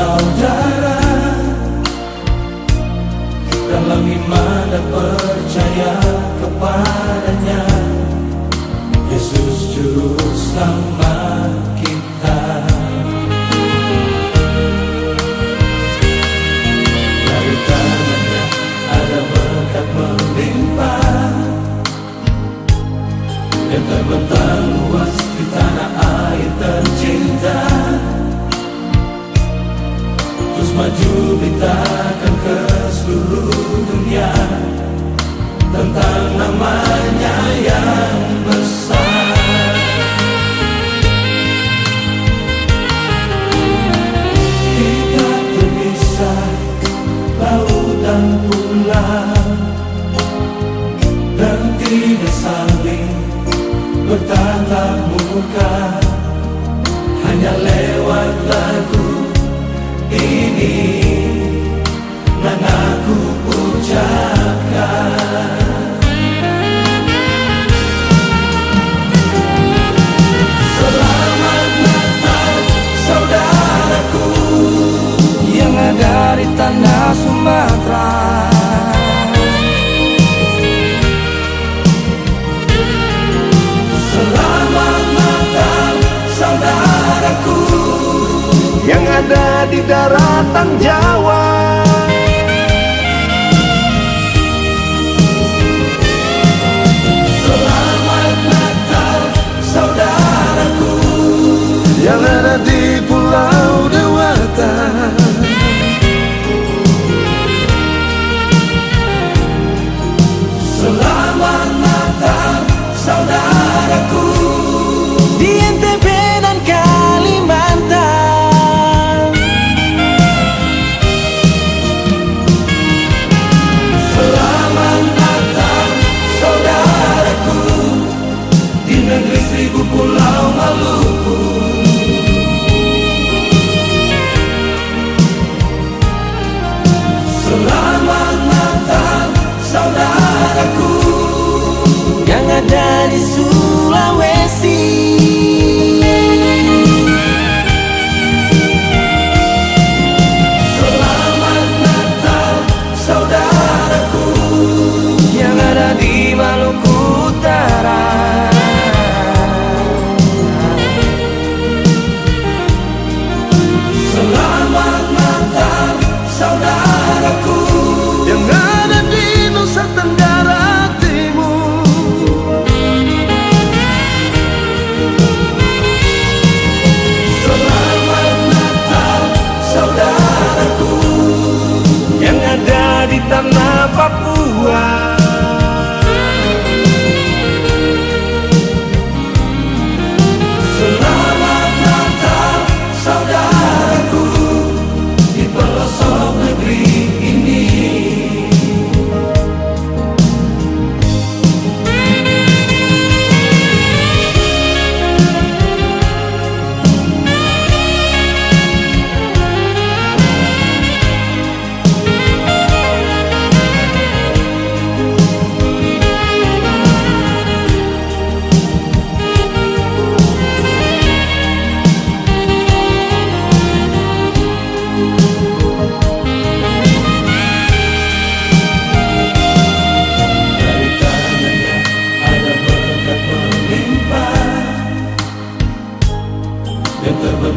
saudara Dalam iman dan percaya kepadanya Yesus Juru Selamat kita. Dari tangannya ada berkat melimpah Yang terbentang luas di tanah air tercinta. maju beritakan ke seluruh dunia tentang namanya yang besar. Kita terpisah laut dan pulau dan tidak saling bertatap muka hanya lewat lagu. ini di daratan Jawa. popular uma luz.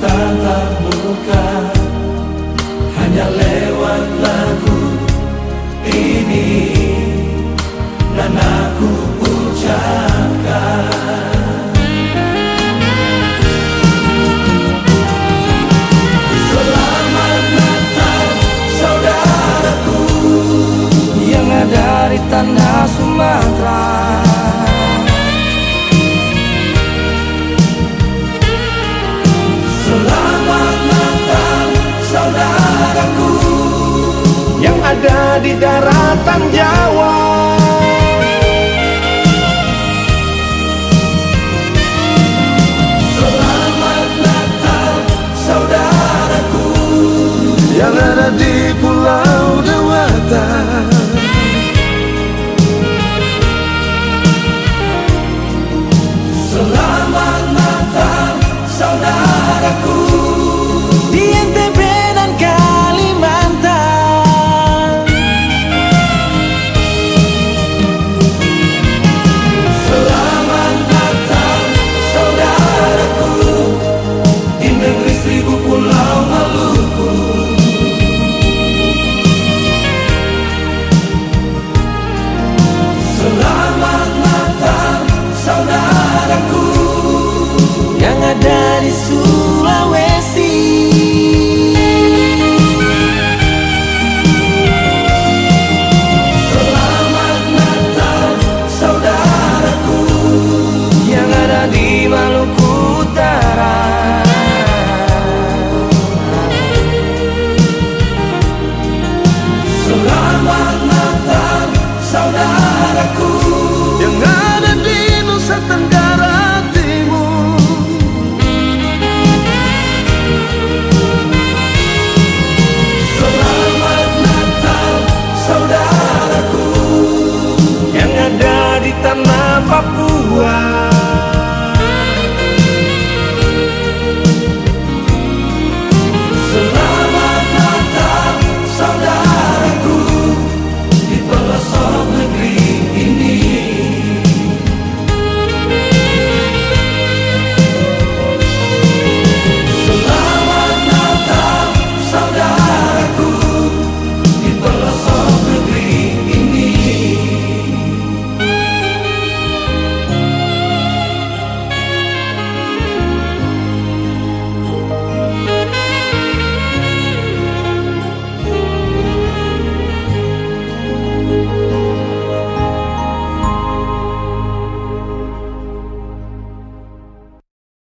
tanta Ada di daratan Jawa.